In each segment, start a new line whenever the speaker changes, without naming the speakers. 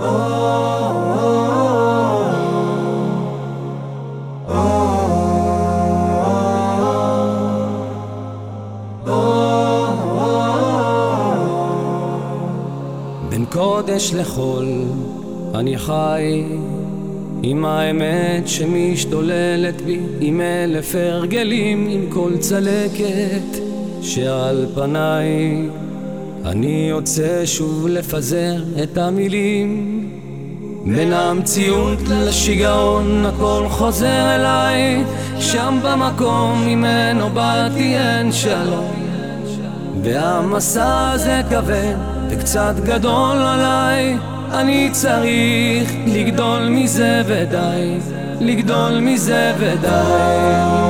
בין קודש לחול אני חי עם האמת שמשתוללת בי עם אלף הרגלים עם כל צלקת שעל פניי אני יוצא שוב לפזר את המילים. בין המציאות לשיגעון הכל חוזר אליי. שם במקום ממנו באתי אין שלום. והמסע הזה כבד וקצת גדול עליי. אני צריך לגדול מזה ודי לגדול מזה ודי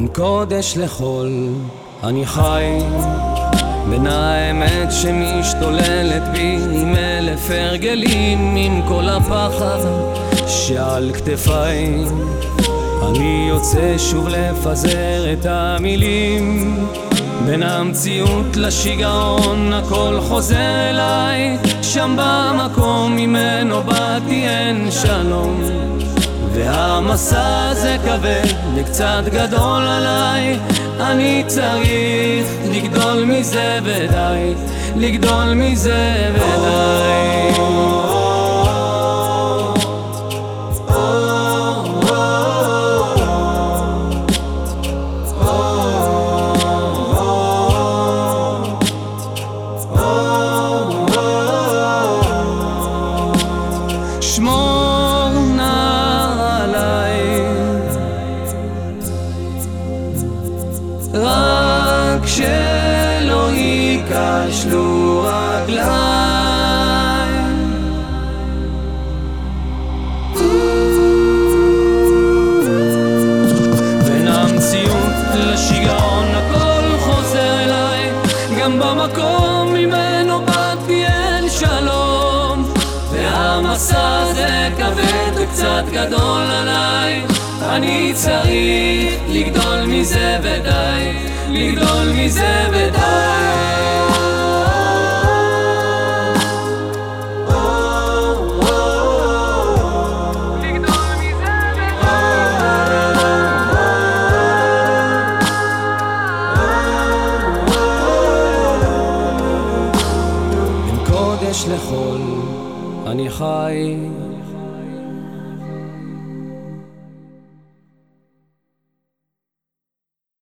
בין קודש לחול אני חי. בין האמת שמשתוללת בי עם אלף הרגלים עם כל הפחד שעל כתפיי. אני יוצא שוב לפזר את המילים. בין המציאות לשיגעון הכל חוזר אליי. שם במקום ממנו באתי אין שלום והמסע הזה כבד וקצת גדול עליי. אני צריך לגדול מזה ודי לגדול מזה ודי. שמור רק שלא ייכשלו רגליי. בין המציאות לשיגעון הכל חוזר אליי גם במקום הזה כבד וקצת גדול עליי. אני צריך לגדול מזה ודי לגדול מזה ודי. לחול אני חי